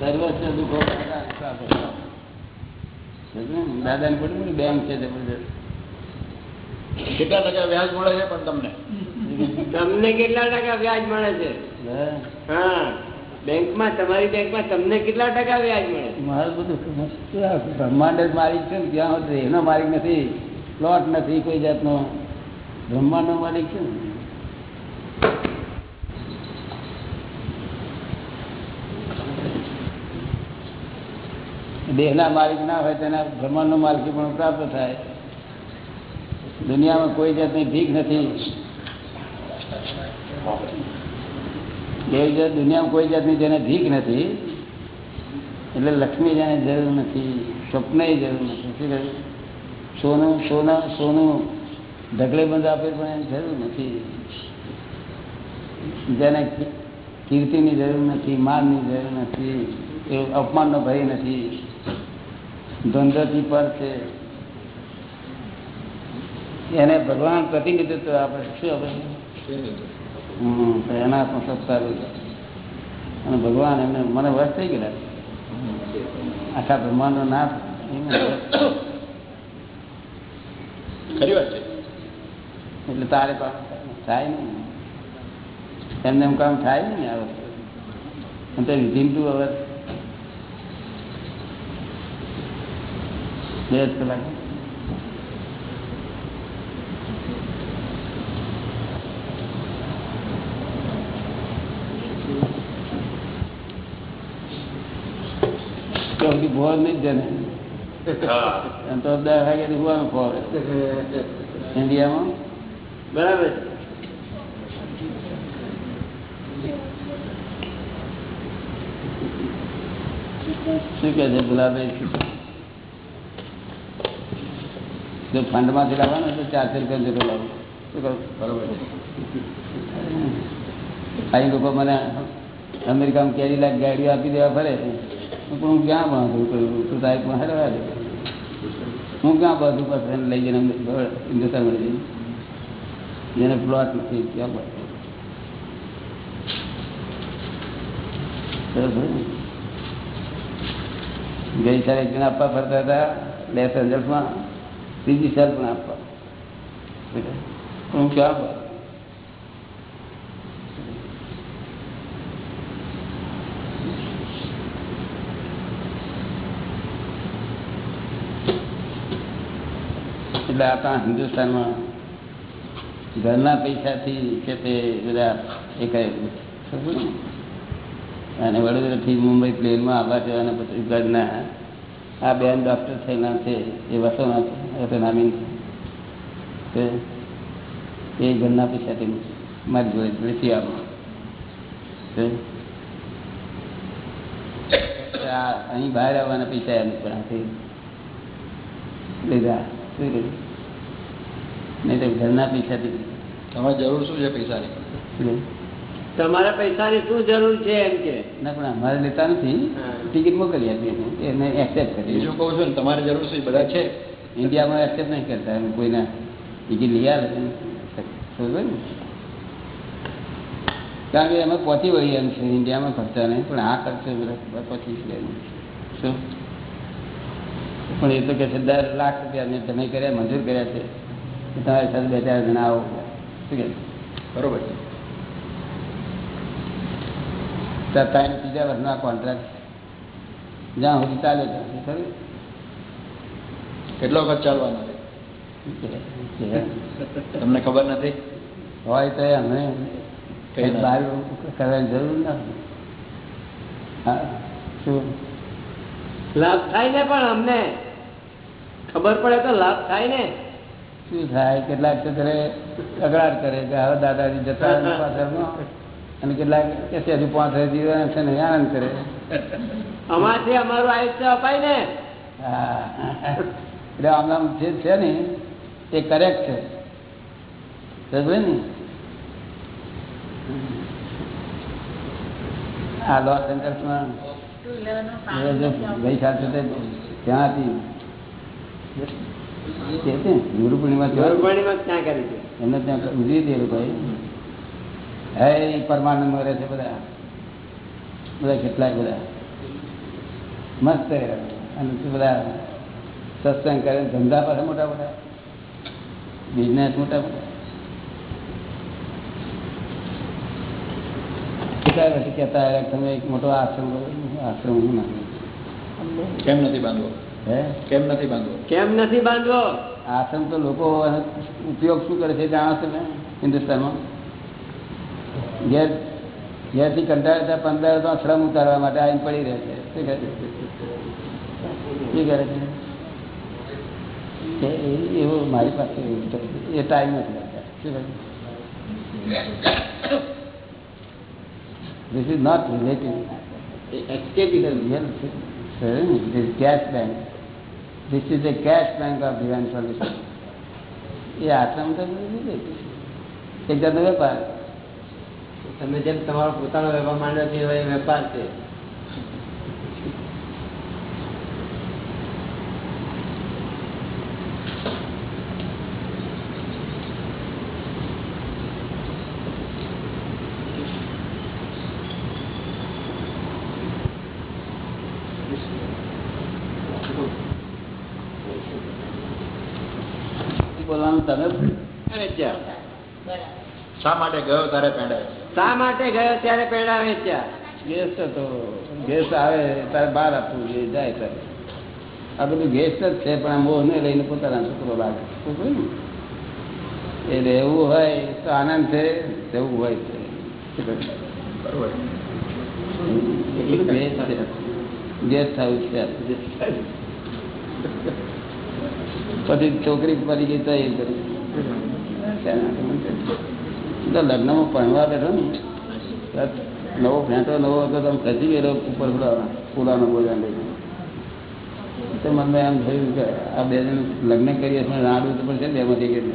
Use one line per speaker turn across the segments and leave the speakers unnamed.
સર્વસ્વ દુઃખો દાદા ને પડ્યું બેંક છે
કેટલા ટકા વ્યાજ મળે છે પણ તમને?
તમને કેટલા ટકા વ્યાજ મળે છે?
હા.
હા. બેંકમાં તમારી બેંકમાં તમને કેટલા ટકા વ્યાજ મળે
મારું બધું બ્રહ્માંડ જ માલિક છે ને ત્યાં એનો માલિક નથી પ્લોટ નથી કોઈ જાતનો. બ્રહ્માંડ નો માલિક છે ને? દેહના માલિક ના હોય તેના બ્રહ્માંડ નો માલિકી પણ પ્રાપ્ત થાય. દુનિયામાં કોઈ જાતની ભીખ નથી. એવી દુનિયામાં કોઈ જાતની જેને ભીખ નથી, એટલે લક્ષ્મી જેને જરૂર નથી સ્વપ્ન જરૂર નથી. શું સોનું, સોના, સોનું, ઢગલે બંધ આપે પણ એની જરૂર નથી. જેને કીર્તિની જરૂર નથી, માનની જરૂર નથી, એ અપમાનનો ભય નથી. ધંધોથી પર છે. એને ભગવાન પ્રતિનિધિત્વ આપણે. શું આપે છે? હમ, એના પણ સત્કાર અને ભગવાન એમને મને વર્ષ થઈ ગયેલા આખા બ્રહ્માંડનો નાથ
ખરી વાત છે.
એટલે તારે પાસે થાય નહીં. એમને એમ કામ થાય નહીં આ વસ્તુ અને તો વિધિન ટુ અવર બે જ કલાક. ભોર નહીં જને એમ તો દસ વાગ્યાથી હોવાનું ખોરે ઇન્ડિયામાં?
બરાબર.
શું કે છે ગુલાબભાઈ જો ફંડમાંથી લાવવાનો તો ચારસો રૂપિયા જેટલો લાવો. શું કહું
બરોબર
અહીં લોકો મને અમેરિકામાં કેરી લાખ ગાડીઓ આપી દેવા ફરે પણ હું ક્યાં બાંધું કરું તું પણ હરવા દે હું ક્યાં બાંધું પાસે લઈ જઈને હિન્દુસ્તાન મળી જઈને જેને પ્લોટ નથી ક્યાં બાંધું ને? ગઈ સાલ એક આપવા ફરતા હતા લેસ એન્જલ્સમાં ત્રીજી સાલ પણ આપવા હું ક્યાં આપવા? એટલે આપણા હિન્દુસ્તાનમાં ઘરના પૈસાથી છે તે બધા એ કહે? અને વડોદરાથી મુંબઈ પ્લેનમાં આવવા જવાના પછી ઘરના આ બેન ડૉક્ટર થયેલા છે એ વસોના વસોનામી છે. એ ઘરના પૈસાથી મારી જોડે જોડેથી આવો. અહીં બહાર આવવાના પૈસા એમ પણ લીધા. શું નહીં તો ઘરના પૈસાથી
તમારે જરૂર શું છે પૈસાની?
તમારે પૈસાની શું જરૂર છે એમ કે?
ના અમારે લેતા નથી. ટિકિટ મોકલી આપીએ એને એક્સેપ્ટ કરી
શું કહું છું તમારે જરૂર છે બધા છે.
ઇન્ડિયામાં એક્સેપ્ટ નહીં કરતા. એમ કોઈના ટિકિટ લઈ આવે ને? કારણ કે એમાં પહોંચી વળી એમ છે. ઇન્ડિયામાં ખર્ચા નહીં. પણ આ ખર્ચો બધા પહોંચી છે શું? પણ એ તો કે છે દર લાખ રૂપિયા મેં તમે કર્યા મંજૂર કર્યા છે. તમારી સાથે બે ચાર જણા આવો. શું કે?
બરોબર છે.
ત્રણ ત્રીજા વર્ષના કોન્ટ્રાક્ટ જ્યાં સુધી ચાલે ત્યાં સુધી ખરું?
કેટલો વખત ચાલવાનો છે? તમને ખબર નથી?
હોય તો અમે
કઈ
બહાર કરવાની જરૂર ના હા શું?
લાભ થાય ને પણ અમને. ખબર પડે તો લાભ થાય ને.
શું થાય? કેટલાક તો ઘરે તકરાર કરે કે હવે દાદાજી જતા પાછળમાં અને કેટલાક કે છે હજુ પાંચ હજાર જીવવાના છે ને આનંદ કરે.
અમારથી અમારું આયુષ્ય અપાય ને.
હા. એટલે આમ જે છે ને તે કરેક્ટ છે. સમજે ને? આ લોસ એન્જલ્સમાં ગઈ સાલ છે ત્યાં હતી ગુરુ પૂર્ણિમા
ક્યાં કરી છે?
એમને ત્યાં ઉજવી હતી એ લોકોએ હે પરમાનંદ રહે છે બધા. બધા કેટલાય બધા. મસ્ત રહ્યા. અને બધા સત્સંગ કરે ધંધા પાસે મોટા મોટા બિઝનેસ મોટા મોટા કેટલા વર્ષે કહેતા તમે એક મોટો આશ્રમ આશ્રમ હું ના
કેમ નથી બાંધવો?
હે?
કેમ નથી બાંધવો?
કેમ નથી બાંધવો?
આશ્રમ તો લોકો ઉપયોગ શું કરે છે જાણો છો ને હિન્દુસ્તાનમાં? ઘેર ઘેરથી કંટાળે ત્યાં પંદર તો શ્રમ ઉતારવા માટે આવીને પડી રહે છે. શું કરે છે? શું કરે છે? એ- એ- એવું મારી પાસે એ ટાઈમ નથી રહેતા. શું કરે is not relative.
Escapism
This cash bank bank. This is the cash bank of divine એ આશ્રમ તો એક જાતનો વેપાર.
તમે જેમ તમારો પોતાનો વેપાર માંડ્યો છે એવો એ વેપાર છે.
બોલવાનું તમે
શા માટે ગયો તારે પેંડે
શા માટે ગયો ત્યારે પેડા વેચ્યા?
ગેસ હતો ગેસ આવે તારે બહાર આપવું જોઈએ જાય તારે. આ બધું ગેસ્ટ જ છે પણ આ મોહને લઈને પોતાના છોકરો લાગે. છોકરો ને? એ રહેવું હોય તો આનંદ છે રહેવું હોય છે. ગેસ્ટ થયું છે. પછી છોકરી પડી ગઈ તો એ કર્યું લગ્નમાં ભણવા બેઠો ને નવો ફેંટો નવો હતો તો ખસી ગયેલો ઉપર પુરાનો બોજા લઈને. તો મને એમ થયું કે આ બે જણ લગ્ન કરીએ છીએ રાડવું તો પડશે બે માંથી એક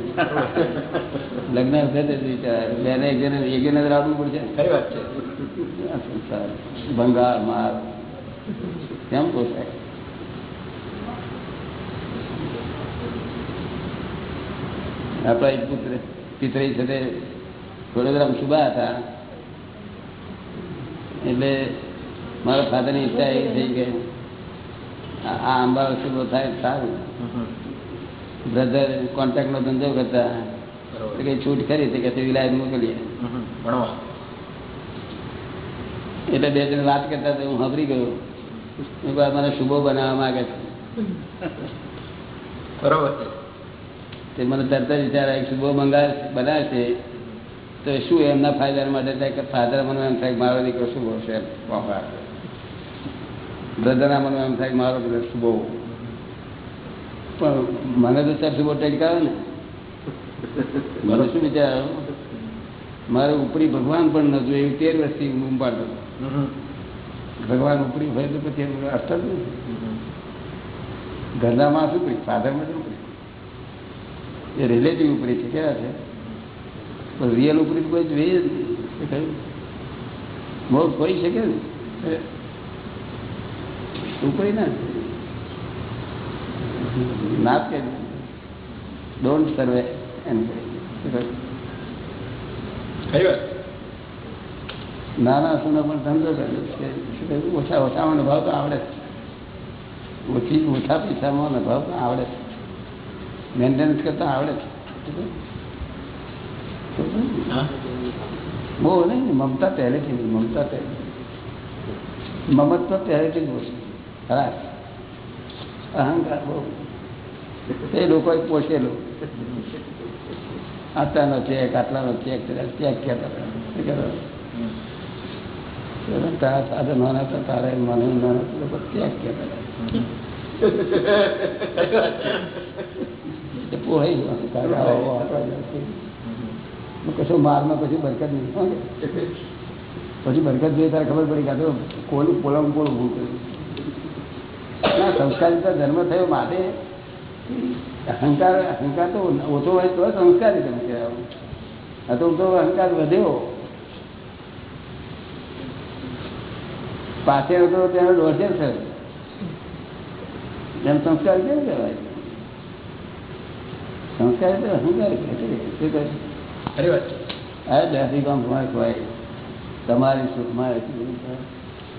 લગ્ન થશે બેને એક જણે એક જણે રાડવું પડશે.
કઈ વાત છે.
સંસાર ભંગાર માર. કેમ પોસાય આપણા એક પુત્ર પિતરી છે તે વડોદરામાં શુભા હતા. એટલે મારા ફાધરની ઈચ્છા એ થઈ કે આ આંબા શુભો થાય સારું. બ્રધર કોન્ટ્રાક્ટનો ધંધો કરતા. કઈ છૂટ કરી કે વિલાયત મોકલીએ. એટલે બે જણ વાત કરતા હું હબરી ગયો. મને શુભો બનાવવા માંગે છે.
બરોબર.
તે મને તરત જ વિચાર આવ્યો શુભો મંગાવે બનાવે છે તો શું એમના ફાયદા માટે થાય કે ફાધર મને એમ થાય મારો દીકરો શું છે બ્રધરના મને એમ થાય મારો બ્રધર શુભો પણ મને તો સર શુભો ટેડકાવે ને? મને શું વિચાર? મારે ઉપરી ભગવાન પણ ન જોયું તેર વર્ષથી બૂમ પાડતો ભગવાન ઉપરી હોય તો પછી અર્થ જ. ઘરના માણસ ઉપરી ફાધરમાં જ ઉપરી. એ રિલેટિવ ઉપરી છે, કેવા છે? પણ રિયલ ઉપરી કોઈ જોઈએ જ નહીં. કહ્યું? કોઈ શકે ને? ઉપરી ના. ના કે ડોન્ટ સર્વે એમ નાના સુનો પણ ધંધો કર્યો ઓછા ઓછામાં ભાવ તો આવડે જ. ઓછી ઓછા પૈસામાં ભાવ તો આવડે મેન્ટેનન્સ કરતા આવડે છે બહુ નહીં મમતા પહેલેથી મમતા પહેલે મમત્વ પહેલેથી જ ઓછું ખરાશ અહંકાર બહુ. એ લોકોએ પોષેલું. આટલાનો ચેક આટલાનો ચેક ચેક કહેતા. તારા સાધન નાના હતા, તારે મને લોકો ચેક કહેતા પોહાઈ ગયું તારે આવો આપણા નથી. કશો મારમાં પછી બરકત નહીં. પછી બરકત જોઈએ ત્યારે ખબર પડી કે તો કોલ પોલામ કોણ ઊભું કર્યું. ના સંસ્કારી તો જન્મ થયો માટે. અહંકાર અહંકાર તો ઓછો હોય તો સંસ્કારી તમે કહેવાય. આ તો અહંકાર વધ્યો. પાછળ હતો તેનો દોઢેર થયો. એમ સંસ્કાર કેમ કહેવાય? સંસ્કાર તો અહંકાર કહે છે?
ખરી વાત? છે
તમારે સુખમાં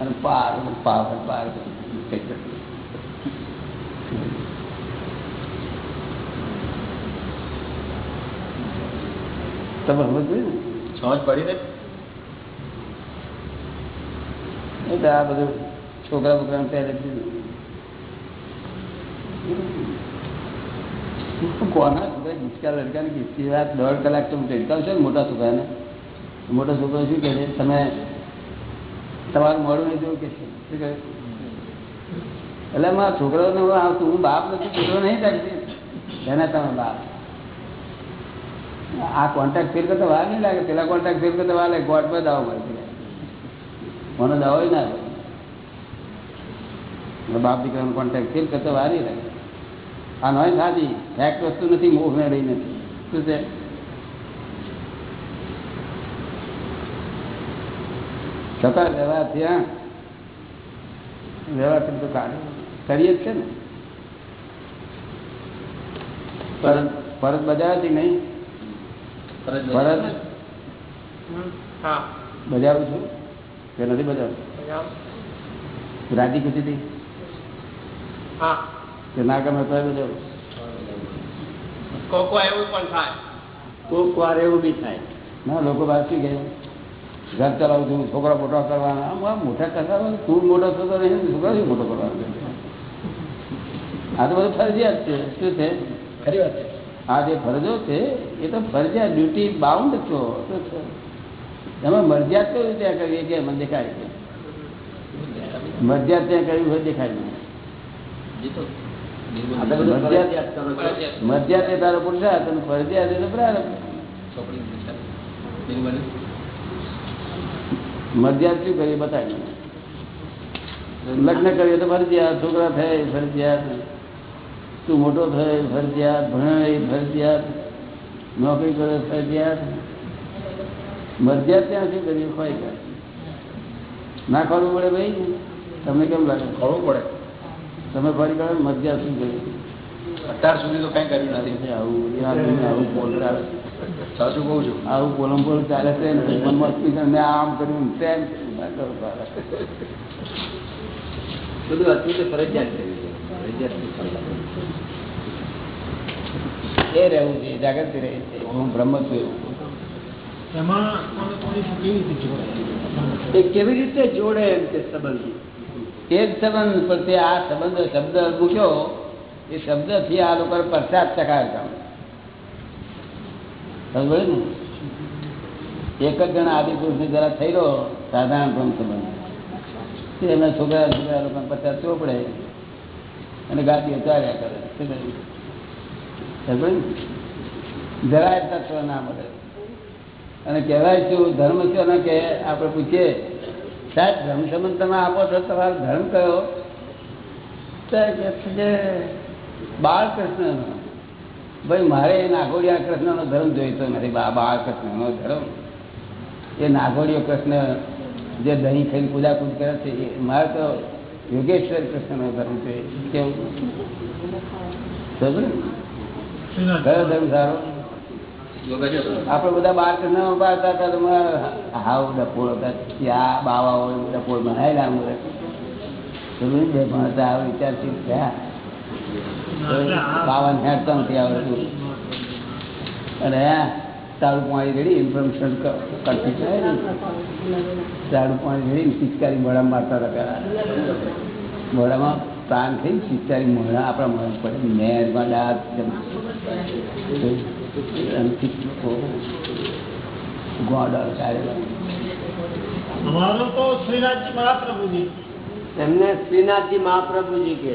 અને પાર પાર પાર તમે સમજ ને?
સમજ પડી ને?
એટલે આ બધું છોકરા બોકરાને પહેલેથી કોના છોકરા કિસકા લડકાને કિસકી વાત દોઢ કલાક તમે ટેડકાવશો ને મોટા છોકરાને મોટા છોકરો શું કહે છે તમે તમારું મોડું નહીં જોવું કે છે શું કહે એટલે મારા છોકરાઓને હું આવતું હું બાપ નથી છોકરો નહીં થાય એના તમે બાપ આ કોન્ટ્રાક્ટ ફેર કરતા વાર નહીં લાગે પેલા કોન્ટ્રાક્ટ ફેર કરતા વાર લાગે ગોટ પર દાવો મળે મને દાવો ના લાગે બાપ દીકરાનો કોન્ટ્રાક્ટ ફેર કરતા વાર નહીં લાગે આ નોય સાદી ફેક્ટ વસ્તુ નથી મોહ મેળવી નથી. શું છે? છતાં વ્યવહાર ત્યાં વ્યવહારથી તો કાઢે. કરીએ જ છે ને. પરત નહીં.
ફરજ
ફરજ? બજાવું છું? કે નથી બજાવતું? રાજી ખુશી થી
હા.
કે ના ગમે તો
કોક વાર એવું પણ થાય. કોક વાર એવું બી થાય.
ના લોકો બહાર ગયા ઘર ચલાવું છું છોકરા મોટા કરવાના. આમ આ મોટા કરવાના તું મોટો થતો નહીં છોકરા શું મોટો કરવાનો? આ તો બધું ફરજિયાત છે. શું છે?
ખરી વાત છે.
આ જે ફરજો છે એ તો ફરજિયાત ડ્યુટી બાઉન્ડ છો. શું છે? એમાં મરજિયાત કઈ ત્યાં કરીએ કે મને દેખાય? છે મરજિયાત ત્યાં કર્યું હોય દેખાય નહીં.
એ તો
આ તો બધું
મરજિયાત
ફરજિયાત કરો છો.
મરજિયાત એ તારો પુરુષાર્થ અને ફરજિયાત એટલે પ્રારંભ? મરજિયાત શું કરીએ બતાવી લગ્ન કરીએ તો ફરજિયાત છોકરા થાય ફરજિયાત તું મોટો થાય ફરજિયાત ભણે ફરજિયાત નોકરી કરે ફરજિયાત. મધ્યાત ત્યાં શું કરીએ? ખોઈ જાય ના કરવું પડે ભાઈ? તમને કેમ લાગે?
ખોળવું પડે.
તમે ફરી કરો મરજિયાત શું કરીએ
અત્યાર સુધી તો કઈ કર્યું નથી
આવું આ દુનિયા આવું બોલ ચાલે
સાચું કહું છું
આવું પોલમ પોલ ચાલે છે ને પછી મનમાં સ્પીકર મેં આમ કર્યું ને તેમ કર્યું. ના કરો તારે.
બધું હતું તો ફરજિયાત કર્યું છે ફરજિયાતથી ફરજિયાત.
એ રહેવું છે જાગૃતિ રહે છે હું બ્રહ્મ છું એવું.
એમાં કોને કોની કેવી રીતે જોડાય
એ કેવી રીતે જોડે એમ કે સંબંધ
એ જ સંબંધ પણ તે આ સંબંધ, શબ્દ મૂક્યો, એ શબ્દથી આ લોકો પ્રસાદ ચકાવતા સમજ ને? એક જ જણા આદિ પુરુષને જરા થઈ રહ્યો સાધારણ બ્રહ્મ સંબંધ. તે એમના છોકરા છોકરા લોકોને પચાસ ચોપડે અને ગાદીઓ ચાલ્યા કરે? સમજ? જરાય તત્વ ના મળે. અને કહેવાય શું? ધર્મ છે ને કે આપણે પૂછીએ સાહેબ ધર્મ સંબંધ તમે આપો છો તમારો ધર્મ કયો? તો કે છે બાળકૃષ્ણનો. ભાઈ મારે એ નાગોડિયા કૃષ્ણનો ધર્મ જોઈતો નથી. બા બાળકૃષ્ણનો ધર્મ. એ નાગોડિયો કૃષ્ણ જે દહીં ખાઈને કૂદાકૂદ કરે છે એ મારે તો યોગેશ્વર કૃષ્ણનો ધર્મ છે. કેવું? કયો ધર્મ સારો? આપણે બધા બાર કરના પાડતા હતા હાવ ડપોળ હતા. ત્યાં બાવા હોય ડપોળ બનાવેલા અમે સમજ્યું? બે ભણતા આવે વિચારથી થયા બાવન હેઠ નથી આવડતું. અને તારું પાણી રેડી ઇન્ફોર્મેશન કરતી થાય તારું પાણી રેડી પિચકારી મોડા મારતા હતા મોડામાં પ્રાણ થઈ પિચકારી મોડા આપણા મોઢા પડે. મેરમાં દાંત ગોડા કાઢેલા
તો શ્રીનાથજી મહાપ્રભુજી.
એમને શ્રીનાથજી મહાપ્રભુજી કે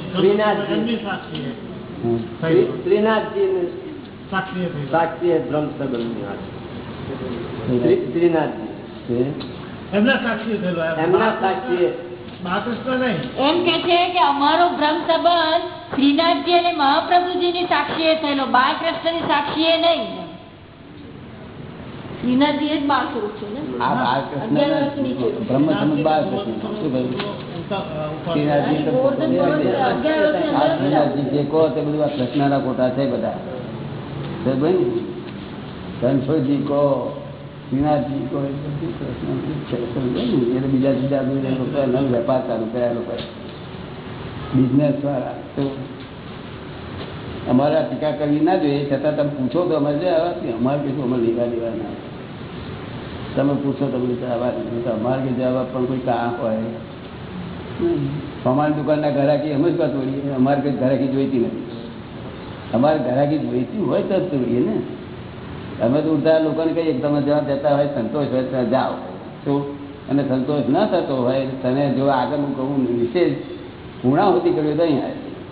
શ્રીનાથજી.
સાક્ષી
શ્રીનાથજી
સાક્ષી
બ્રહ્મ વાત શ્રીનાથજી.
એમના સાક્ષી થયેલો.
એમના સાક્ષી એ
બાળકૃષ્ણ નહીં.
એમ કે છે કે અમારો બ્રહ્મ સંબંધ શ્રીનાથજી અને મહાપ્રભુજીની સાક્ષીએ થયેલો બાળકૃષ્ણની સાક્ષીએ નહીં. શ્રીનાથજી એ જ છે ને.
બ્રહ્મ બાળકૃષ્ણ શું કહ્યું? કૃષ્ણના ખોટા છે બધા. શ્રીનાથજી કહો એ બધું કૃષ્ણનું જ છે સમજ ને? એ તો બીજું જુદા જુદા બધા લોકો એનો વેપાર ચાલુ કર્યા લોકો. બિઝનેસ વાળા તો અમારે આ ટીકા કરવી ના જોઈએ છતાં તમે પૂછો તો અમારે જે આવા નથી. અમારે કશું અમારે લેવા દેવા ના તમે પૂછો તમને જવાબ નહીં તો અમારે કે જવાબ પણ કોઈ કામ હોય. અમારી દુકાનના ઘરાકી અમે જ કાં તોડીએ અમારે કઈ ઘરાકી જોઈતી નથી. અમારે ઘરાકી જોઈતી હોય તો જ તોડીએ ને. અમે તો ઉડતા લોકોને કહીએ કે તમે જ્યાં જતા હોય, સંતોષ હોય, ત્યાં જાઓ. શું? અને સંતોષ ન થતો હોય, તને જો આગળ હું કહું, વિશેષ પૂર્ણાહુતિ કર્યું તો અહીંયા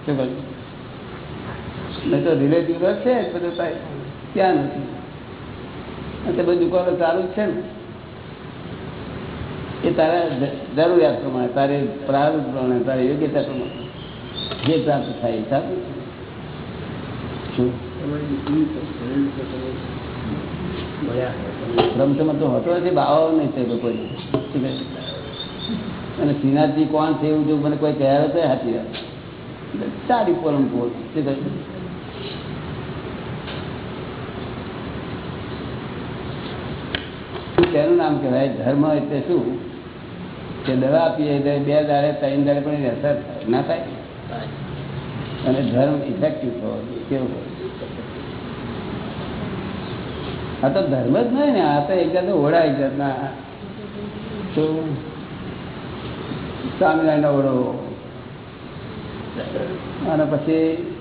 શું કહ્યું? તો રિલેટિવ છે બધું ક્યાં નથી? તે બધી દુકાનો ચાલુ છે ને. એ તારા જરૂરિયાત પ્રમાણે, તારે પ્રારંભ પ્રમાણે, તારે યોગ્યતા પ્રમાણે. જે પ્રાપ્ત થાય એ સારું. શું? બ્રહ્મસમત તો હતો નથી બાવાઓ નહીં છે કોઈ. અને શ્રીનાથજી કોણ છે એવું જો મને કોઈ કહેવાય હતો હાથી સારી પરમ કહે? તેનું નામ કહેવાય? ધર્મ એટલે શું? કે દવા આપીએ એટલે બે દાડે ત્રણ દાડે પણ અસર ના થાય? અને ધર્મ ઇફેક્ટિવ થવો કેવું હોય? આ તો ધર્મ જ નહીં ને આ તો એક જાત ઓળા એક જાતના શું સ્વામિનારાયણનો ઓળો. અને પછી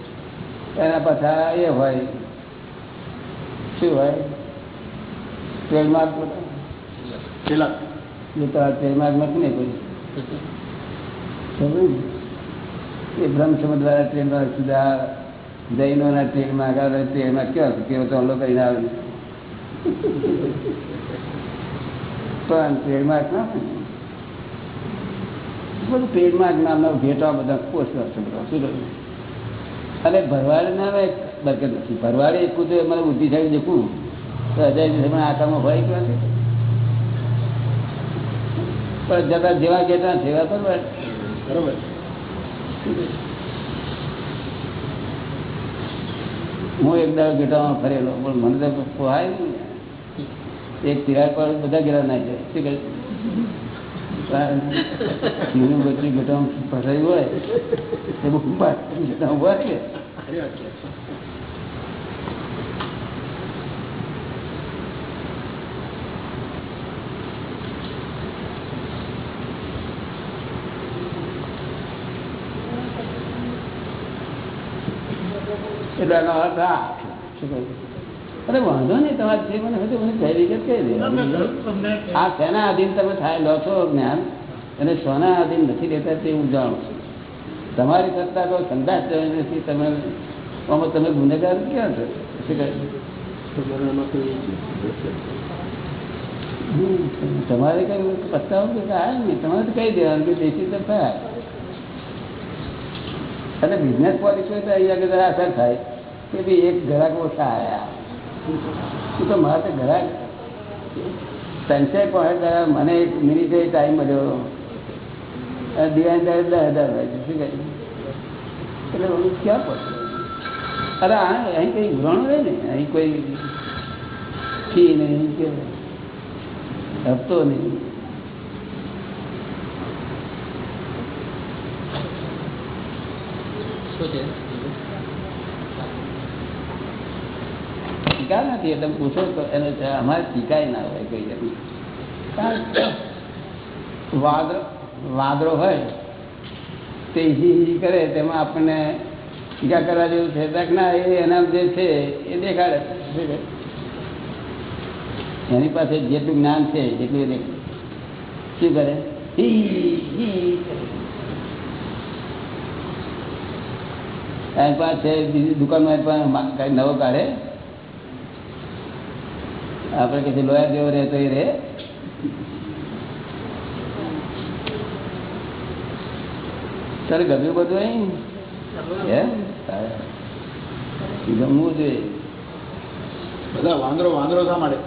એના પાછા એ હોય. શું હોય? ટ્રેડમાર્ક
તિલક.
એ તો આ ટ્રેડમાર્ક નથી ને કોઈ? એ બ્રહ્મ સમજ વાળા ટ્રેડમાર્ક સુધા જૈનોના ટ્રેડમાર્ક આવે ટ્રેડમાર્ક કેવા? કેવો તો કરીને આવે ને. પણ ટ્રેડમાર્ક ના. બધું ટ્રેડમાર્ક ભરવાડ નથી? ભરવાડે એક તો મને બુદ્ધિશાળી દેખું. તો હજાર દિવસ હોય કે પણ જતા જેવા ગેટા સેવા કરવા
બરોબર.
હું એક દાડો ગેટામાં ફરેલો. પણ મને તો પોહાય નહીં. એક તિરાડ પર બધા ગેડા ના જાય. શું કહે? સિંહનું બચ્ચું ફસાયું હોય એ બહુ પાછળ ગેટા ઊભા રહે એટલે એનો અર્થ આ અરે વાંધો નહીં તમારે જે મને હતું મને કઈ વિગત કહી દે. આ શેના આધીન તમે થાય? લો છો જ્ઞાન. અને સોના આધીન નથી લેતા તે હું જાણું છું. તમારી સત્તા તો સંદાસ જવાની નથી તમે આમાં તમે ગુનેગાર ક્યાં છો? તમારે કઈ પસ્તાવું કે આવ્યા નહીં. તમારે તો કહી દેવાનું કે દેશી તો થાય. અને બિઝનેસ પોલિસી હોય તો અહીંયા આગળ અસર થાય. કે ભાઈ એક ગ્રાહક ઓછા આવ્યા તું મારે ગ્રાહક સંચય પણ જરા મને એક મિનિટે ટાઈમ મળ્યો. દિવાળી દર દસ હજાર હોય છે શું કહે એટલે હું ક્યાં પડશે અરે આ અહીં કંઈ ગુરાણું હોય ને? અહીં કોઈ ફી નહીં કે, હપ્તો નહીં. ટીકા નથી, એટલે પૂછો તો એને અમારે ટીકાય ના હોય કઈ એમ વાદરો વાદળો હોય, તે હી હી કરે, તેમાં આપણને ટીકા કરવા જેવું છે ના એ એના જે છે, એ દેખાડે. એની પાસે જેટલું જ્ઞાન છે એટલું શું કરે. હી હી છે બીજી દુકાનમાં પણ કઈ નવો કાઢે. આપણે કે લોયા જેવો રહે તો એ રહે. તારે ગમ્યું બધું અહીં? એમ? ગમવું જોઈએ
બધા વાંદરો વાંદરો શા માટે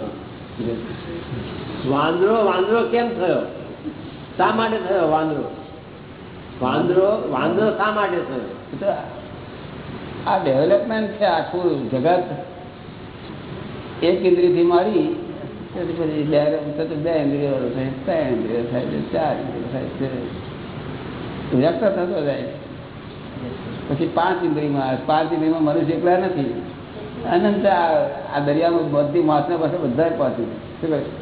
વાંદરો વાંદરો કેમ થયો? શા માટે થયો વાંદરો? વાંદરો વાંદરો શા માટે થયો?
આ ડેવલપમેન્ટ છે, આખું જગત. એક ઇન્દ્રિયથી મારી પછી બે બે ઇન્દ્રિયો થાય, ત્રણ ઇન્દ્રિયો થાય છે ચાર ઇન્દ્રિયો થાય છે વ્યક્ત થતો જાય. પછી પાંચ ઇન્દ્રિયમાં. પાંચ ઇન્દ્રિયમાં મનુષ્ય એકલા નથી. અનંત આ દરિયામાં બધી માછને પાસે બધા પહોંચી. શું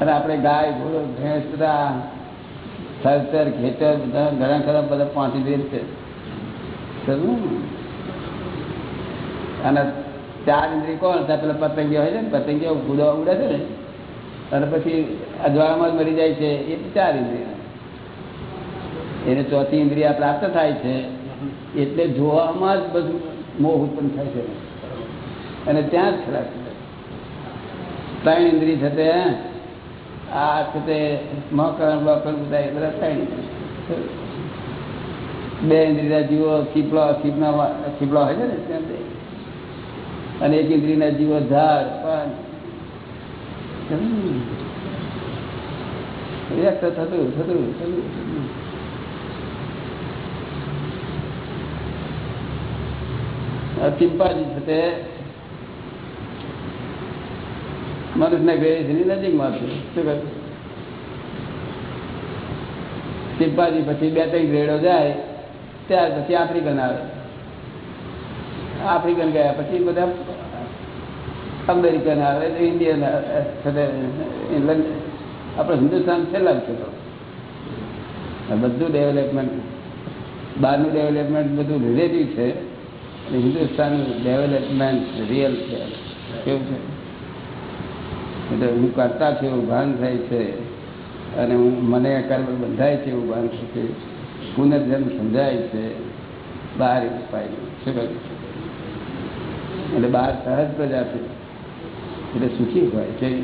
અને આપણે ગાય, ઘોડો, ભેંસ, બધા થરચર ખેતર, બધા ઘણા ખરા બધા પાંચ ઇન્દ્રિય છે? અને ચાર ઇન્દ્રિય કોણ? હતા પેલા પતંગીઓ હોય છે ને પતંગીઓ ગુદા ઉડે છે ને. અને પછી અજવાળામાં જ મરી જાય છે, એ ચાર ઇન્દ્રિય. એને ચોથી ઇન્દ્રિય પ્રાપ્ત થાય છે, એટલે જોવામાં જ બધું મોહ ઉત્પન્ન થાય છે. અને ત્યાં જ ખરાબ ત્રણ ઇન્દ્રિય છે તે, આ છે તે, મકરણ, બકરણ, બધા બધા ત્રણ ઇન્દ્રિય. બે ઇન્દ્રિયના જીવો ચીપલો ચીપના ચીપલા હોય છે ને અને એક ઇન્દ્રિયના જીવો ઝાડ, પાન. થતું થતું થતું. ચિંપાજી છે તે મનુષ્યના ગ્રેસની નજીકમાં શું કહે ચિંપાજી પછી બે ત્રણ ગ્રેડો જાય ત્યાર પછી આફ્રિકન આવે. આફ્રિકન ગયા પછી બધા અમેરિકન આવે ઇન્ડિયન સાથે ઇંગ્લેન્ડ આપણે હિન્દુસ્તાન છેલ્લા છે બધું ડેવલપમેન્ટ બહારનું ડેવલપમેન્ટ બધું રિલેટિવ છે, અને હિન્દુસ્તાનનું ડેવલપમેન્ટ રિયલ છે. કેવું છે? એટલે હું કરતા છું એવું ભાન થાય છે, અને હું, મને કર્મ બંધાય છે એવું ભાન થાય છે. પુનર્જન્મ સમજાય છે બહાર નહીં. શું એટલે બહાર સહજ પ્રજા છે. એટલે સુખી હોય છે.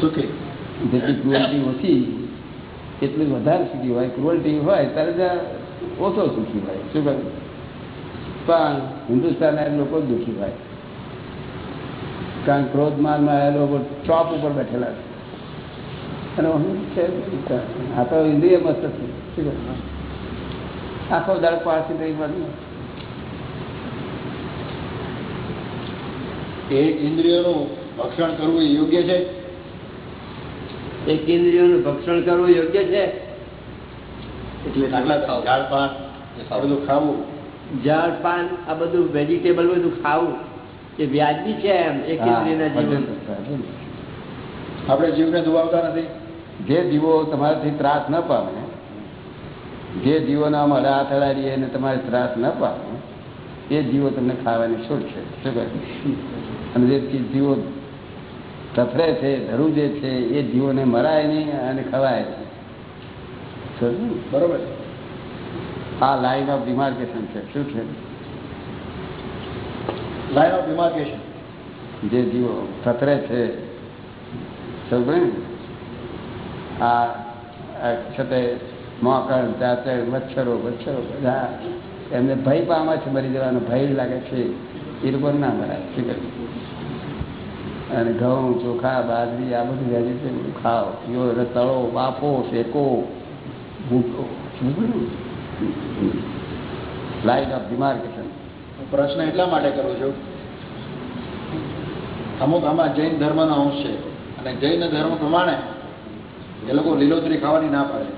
સુખી.
જેટલી ક્રુઅલ્ટી ઓછી એટલી વધારે સુખી હોય. ક્રુઅલ્ટી હોય ત્યારે જ ઓછો સુખી હોય. શું કહ્યું? પણ હિન્દુસ્તાનના લોકો દુઃખી હોય. કારણ ક્રોધ માનમાં એ લોકો ચોપ ઉપર બેઠેલા છે. અને હું છે આ તો ઇન્દ્રિય મસ્ત છે આખો દાડો પારસી થઈ બધું
એ ઇન્દ્રિયોનું ભક્ષણ કરવું યોગ્ય છે?
એક ઇન્દ્રિયોનું ભક્ષણ કરવું યોગ્ય છે?
એટલે દાખલા ઝાડ પાન આ બધું ખાવું.
ઝાડ પાન આ બધું વેજીટેબલ બધું ખાવું. એ વ્યાજબી છે એમ એક ઇન્દ્રિયના જીવન
આપણે જીવને દુભાવતા નથી.
જે જીવો તમારાથી ત્રાસ ન પામે જે જીવોના અમારા હાથ અડાડીએ અને તમારે ત્રાસ ન પામે એ જીવો તમને ખાવાની છોડશે. છે શું અને જે જીવો તફરે છે ધરું જે છે એ જીવોને મરાય નહીં અને ખવાય નહીં.
બરોબર.
આ લાઈન ઓફ ડિમાર્કેશન છે. શું છે?
લાઈન ઓફ ડિમાર્કેશન
જે જીવો તતરે છે. સમજ ને? આ આ છે તે મોકળ મચ્છરો મચ્છરો બધા. એમને ભય પામે છે મરી જવાનો ભય લાગે છે. એ લોકો ના મરાય, શું કહ્યું અને ઘઉં, ચોખા, બાજરી, આ બધું વેજીટેબલ ખાઓ. પીઓ તળો બાફો, શેકો, ભૂકો લાઈટ ઓફ ડિમાર્કેશન
પ્રશ્ન એટલા માટે કરું છું. અમુક આમાં જૈન ધર્મનો અંશ છે. અને જૈન ધર્મ પ્રમાણે એ લોકો લીલોતરી ખાવાની ના પાડે.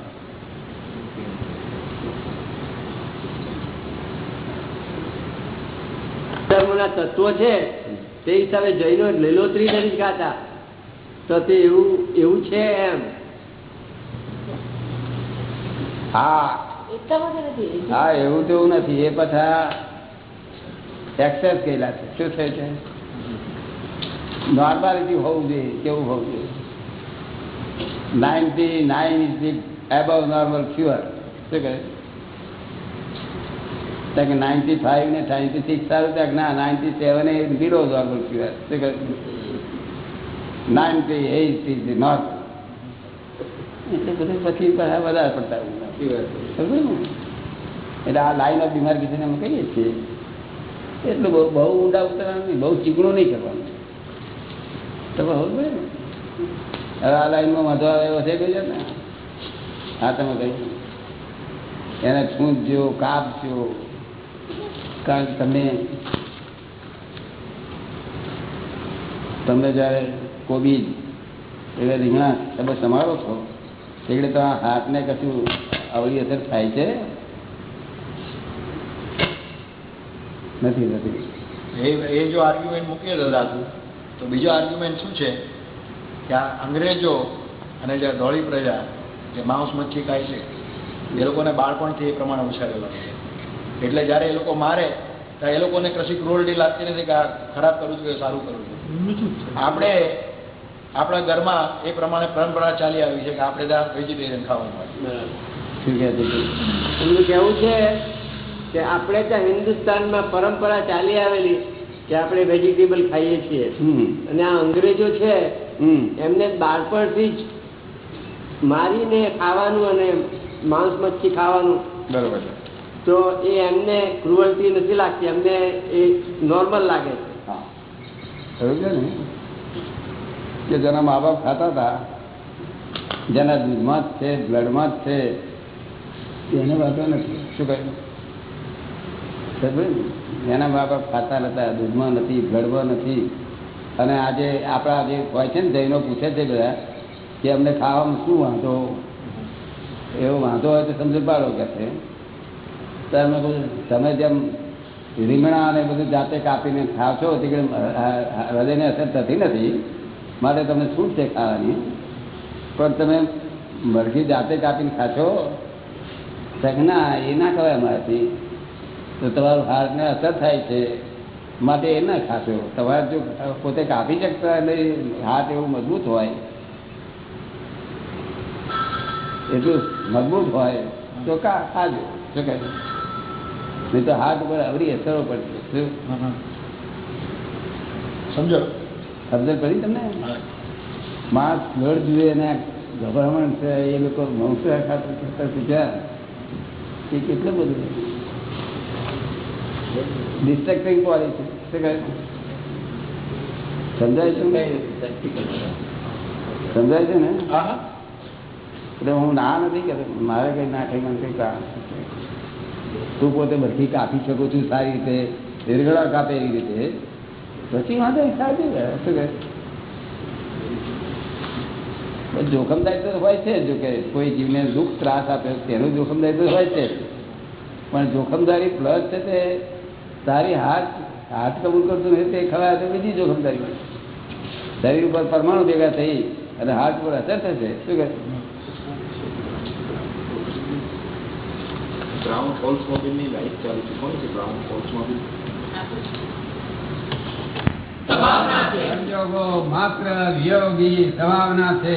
ધર્મના તત્વો છે તે હિસાબે જૈનો લીલોતરી નથી ખાતા. તો તે એવું એવું છે એમ.
હા. હા એવું તો એવું નથી. એ બધા એક્સેસ કરેલા છે. શું થાય છે? નોર્માલિટી હોવું જોઈએ કેવું હોવું જોઈએ? Ninety nine is the above normal fever શું કહે? ત્યાં કે નાઇન્ટી ફાઈવ ને નાઇન્ટી સિક્સ સારું ત્યાં ના નાઇન્ટી સેવન એ ઝીરો નોર્મલ ફ્યુઅર શું કહે? Ninety eight is the normal એટલે બધું પછી પાછા વધારે પડતા ને? એટલે આ લાઈન ઓફ ડિમાર્કેશન અમે કહીએ છીએ. એટલું બહુ બહુ ઊંડા ઉતરવાનું નહીં, બહુ ચીકણું નહીં કરવાનું. તો બહુ ને હવે આ લાઈનમાં વાંધો આવે એવો છે કહી ને? હા, તમે કઈ એને ખૂંચજો કાપજો કારણ કે તમે તમે જ્યારે કોબીજ એવા રીંગણા તમે સમારો છો, એટલે તો આ હાથને કશું અવળી અસર થાય છે? નથી નથી.
એ જો આર્ગ્યુમેન્ટ મૂકીએ દાદા તો બીજો આર્ગ્યુમેન્ટ શું છે? કે આ અંગ્રેજો અને જે ધોળી પ્રજા જે માંસ મચ્છી ખાય છે એ લોકોને બાળપણથી એ પ્રમાણે ઉછાળેલો છે. એટલે જ્યારે એ લોકો મારે ત્યારે એ લોકોને કશી ક્રોલટી લાગતી નથી કે આ ખરાબ કરું છું કે સારું કરું છું આપણે આપણા ઘરમાં એ પ્રમાણે પરંપરા ચાલી આવી છે કે આપણે ત્યાં વેજીટેરિયન ખાવાનું હોય.
બરાબર.
છે?
એમનું કહેવું છે કે આપણે ત્યાં હિન્દુસ્તાનમાં પરંપરા ચાલી આવેલી કે આપણે વેજીટેબલ ખાઈએ છીએ. અને આ અંગ્રેજો છે એમને બાળપણથી જ મારીને ખાવાનું અને માંસ મચ્છી ખાવાનું.
બરોબર.
તો એ એમને ક્રુઅલ્ટી નથી લાગતી એમને એ નોર્મલ લાગે છે.
ને? કે જેના મા બાપ ખાતા હતા જેના દૂધમાં જ છે બ્લડમાં જ છે એને વાંધો નથી. શું કહ્યું? એના મા બાપ ખાતા નતા દૂધમાં નથી બ્લડમાં નથી અને આજે આપણા જે હોય છે ને જૈનો પૂછે છે બધા કે અમને ખાવામાં શું વાંધો? એવો વાંધો હોય તો સમજ પાડો કે છે. તો અમે તમે જેમ રીંગણા અને બધું જાતે કાપીને ખાવ છો તે હૃદયને અસર થતી નથી. માટે તમને છૂટ છે ખાવાની. પણ તમે મરઘી જાતે કાપીને ખાશો ના, એ ના ખવાય અમારાથી. તો તમારું હાર્ટને અસર થાય છે. માટે એ ના ખાશો તમારે જો પોતે કાપી શકતા નહીં હાથ એવું મજબૂત હોય એટલું મજબૂત હોય તો કા ખાજો શું કહે નહીં તો હાથ ઉપર અવરી અસરો પડશે. શું?
સમજો
સમજણ? પડી તમને? માણસ બ્લડ જુએ અને ગભરામણ છે એ લોકો મંસા ખાતર ખાતા શીખ્યા. એ કેટલું બધું? ડિસ્ટ્રક્ટિંગ પોલિસી સમજાય છે? સમજાય છે ને? એટલે હું ના નથી કે મારે કઈ ના કઈ મને કઈ કારણ તું પોતે બધી કાપી શકું છું સારી રીતે રીંગણા કાપે એવી રીતે. પછી વાંધો સાચી. શું કહે? જોખમદારી તો હોય છે જો કે કોઈ જીવને દુઃખ ત્રાસ આપે તેનું જોખમદારી તો હોય છે પણ જોખમદારી પ્લસ છે તે તારી હાથ હાથ કબૂલ કરતું નથી તે ખવાય તો બીજી જોખમદારી હોય. શરીર ઉપર પરમાણુ ભેગા થઈ અને હાથ પર અસર થશે શું કહે
બ્રાઉન ઓલ્સમોબિલની લાઈફ ચાલુ છે. કોણ છે બ્રાઉન ઓલ્સમોબિલ
સંજોગો માત્ર વિયોગી સંભાવના છે.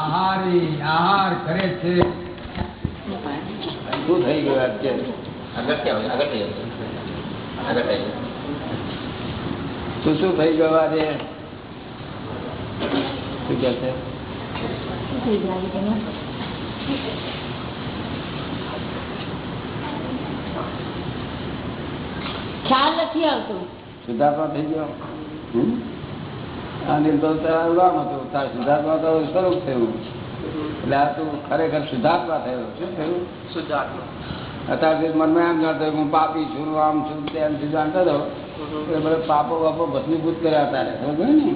આહારી આહાર કરે છે. શું થઈ ગયું અત્યારે?
આગળ ક્યાં હોય આગળ થઈ જશે આગળ થઈ જશે
શું શું થઈ ગયું આજે શું કે છે
ખ્યાલ નથી આવતો
શુદ્ધાત્મા થઈ ગયો હમ? આ નિર્દોષ તારા ઉડામ હતો તાર શુદ્ધાત્મા તો સ્વરૂપ થયું એટલે આ તું ખરેખર શુદ્ધાત્મા થયો શું થયું અત્યારે મનમાં એમ જાણતો કે હું પાપી છું આમ છું તેમ છું જાણતો હતો એ બધા પાપો વાપો ભસ્મીભૂત કર્યા તારે ખબર પડી ને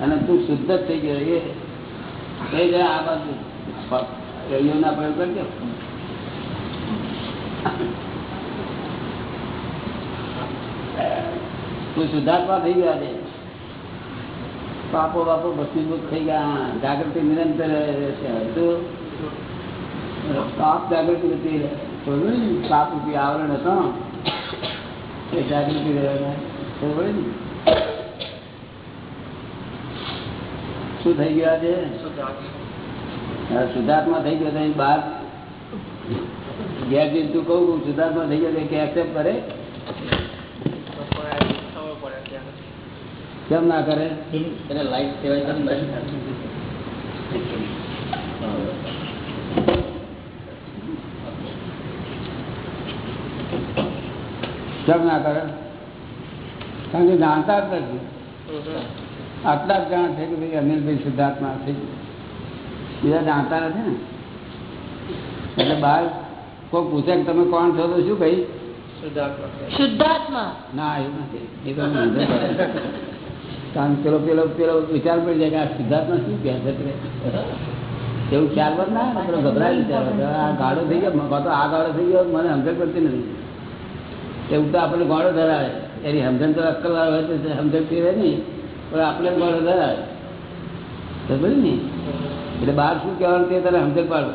અને તું શુદ્ધ જ થઈ ગયો એ કઈ જાય આ બાજુ ના પ્રયોગ કરજો તું શુદ્ધાત્મા થઈ ગયા છે પાપો બાપો ભસ્મીભૂત થઈ ગયા જાગૃતિ નિરંતર રહેશે તું પાપ જાગૃતિ હતી ખબર પડી ને? પાપ રૂપી આવરણ હતો એ જાગૃતિ રહેવાના ખબર પડી ને? શું થઈ ગયું આજે? હા, શુદ્ધાત્મા થઈ ગયો તો અહીં બહાર ઘેર જઈને તું કહું હું શુદ્ધાત્મા થઈ ગયો તો કે એક્સેપ્ટ કરે? કેમ ના કરે?
એને લાઈફ સેવાય છે ને
કેમ ના કરે. કારણ કે જાણતા જ નથી. આટલા જ જાણ છે કે ભાઈ અનિલભાઈ સિદ્ધાર્થમાં છે. બીજા જાણતા નથી ને. એટલે બહાર કોઈ પૂછે કે તમે કોણ છો તો શું ભાઈ
શુદ્ધાત્મા.
ના એવું નથી. કારણ કે પેલો પેલો પેલો વિચાર પડી જાય કે આ સિદ્ધાર્થમાં શું કહે છે એવું ખ્યાલ ના પેલો ગભરાય વિચાર આ ગાળો થઈ ગયો. તો આ ગાળો થઈ ગયો મને સમજણ પડતી નથી. એવું તો આપણને ગોળો ધરાવે. એની સમજણ તો અક્કલ વાળો હોય તો સમજણ રહે નહીં પણ આપણે ગોળો ધરાવે. સમજ ને? એટલે બહાર શું કહેવાનું તે તને સમજણ પાડો.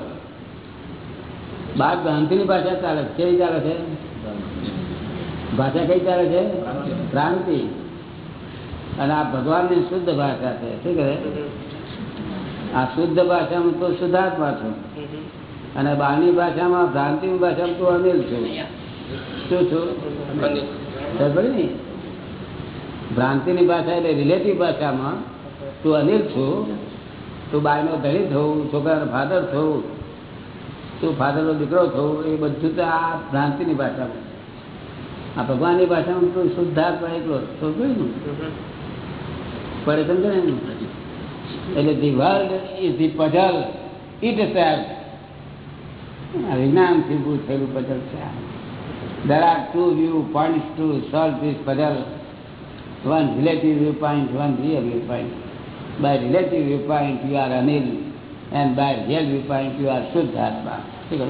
બહાર ભ્રાંતિની ભાષા ચાલે છે. કેવી ચાલે છે? ભાષા કઈ ચાલે છે? ક્રાંતિ અને આ ભગવાનની શુદ્ધ ભાષા છે. શું કહે? આ શુદ્ધ ભાષામાં તો શુદ્ધાત્મા છું. અને બહારની ભાષામાં ભ્રાંતિની ભાષામાં તો અનિલ છું. શું છું ભ્રાંતિની ભાષા એટલે રિલેટિવ ભાષામાં તું અનિલ છું તું બાયનો ધણી થવું છોકરાનો ફાધર થવું તું ફાધરનો દીકરો થવું એ બધું તો આ ભ્રાંતિની ભાષામાં. આ ભગવાનની ભાષામાં તું શુદ્ધાત્મા એકલો ને પડે સમજે ને એટલે the world is the puzzle. Itself. વિજ્ઞાનથી ઊભું થયેલું પઝલ છે આ. There are two viewpoints to solve this puzzle. One relative viewpoint, one real viewpoint. By relative viewpoint you are Anil and by real viewpoint you are Shuddhatma. શું કહ્યું?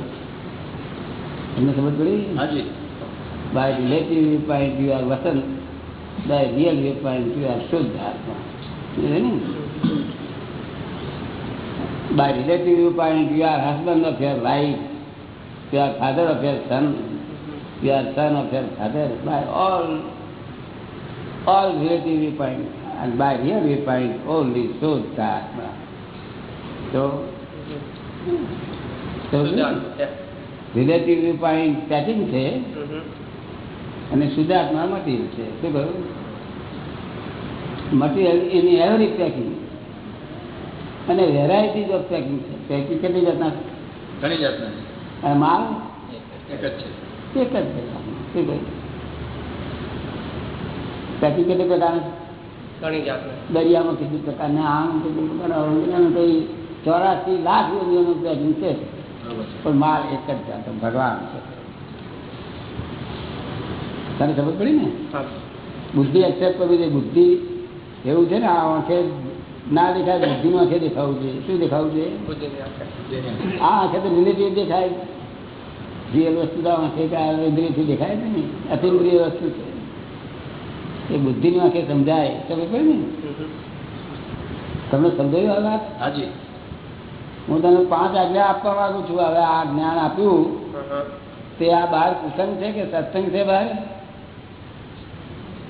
તમને સમજ પડી
હાજી
by relative viewpoint you are Vasant, by real viewpoint you are Shuddhatma. સમજ્યા ને? By relative viewpoint you are husband of your wife, you are father of your son, you are son of your father, by all all relative viewpoint and by real viewpoint only Shuddhatma. So, so relative view point packing છે અને શુદ્ધાત્મા material છે શું કહ્યું material એની every packing અને varieties of packing છે packing કેટલી જાતના
ઘણી જાતના
અને માલ
એક જ છે
એક જ છે. શું કેટલી પ્રકારની? દરિયામાં કેટલી પ્રકારના? આમ કેટલી પ્રકારના? ચોરાસી લાખ યોગીઓનું પેકિંગ છે. પણ માલ એક જ જાતો ભગવાન છે. તને ખબર પડી ને? બુદ્ધિ એક્સેપ્ટ કરવી જોઈએ. બુદ્ધિ એવું છે ને આ આંખે ના દેખાય બુદ્ધિમાં આંખે દેખાવું જોઈએ. શું દેખાવું જોઈએ? આ આંખે તો રિલેટિવ દેખાય. રિયલ વસ્તુ તો આંખે કે આ ઇન્દ્રિયથી દેખાય છે ને અતિન્દ્રિય વસ્તુ છે. એ બુદ્ધિની આંખે સમજાય ખબર પડી ને તમને સમજાયું આ વાત?
હાજી.
હું તને પાંચ આજ્ઞા આપવા માંગુ છું. હવે આ જ્ઞાન આપ્યું. તે આ બહાર કુસંગ છે કે સત્સંગ છે બહાર